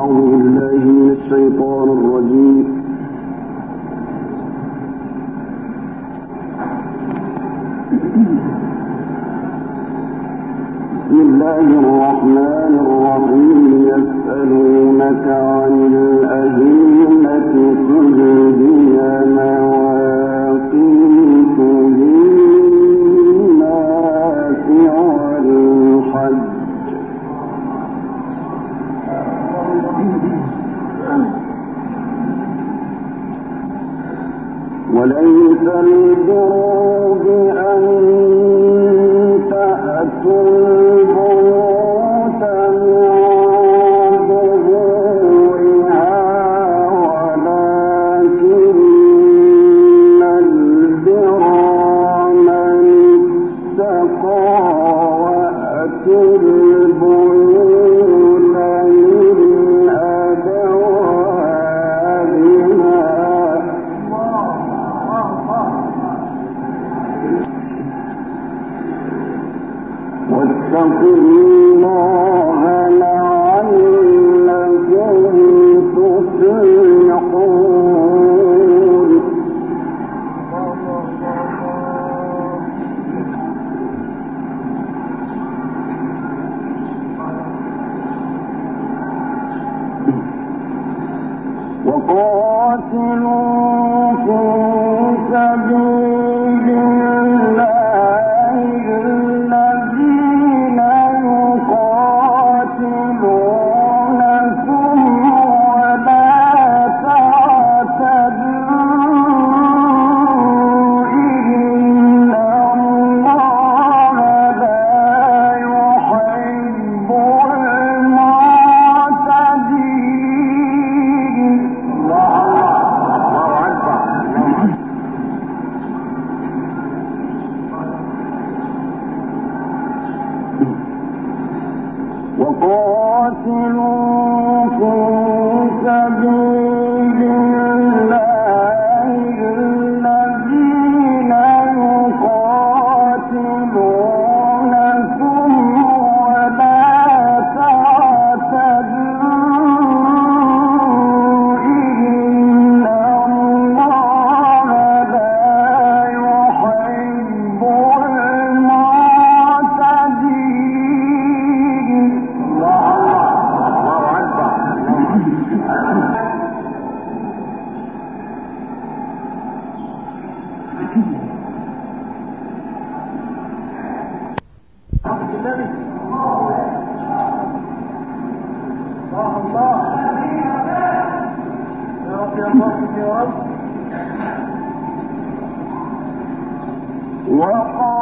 أعوذ بالله من الشيطان الرجيم. بسم الله الرحمن الرحيم. يسألونك عن الأهلة تجد يعلمون وقال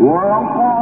وقال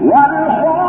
والخوف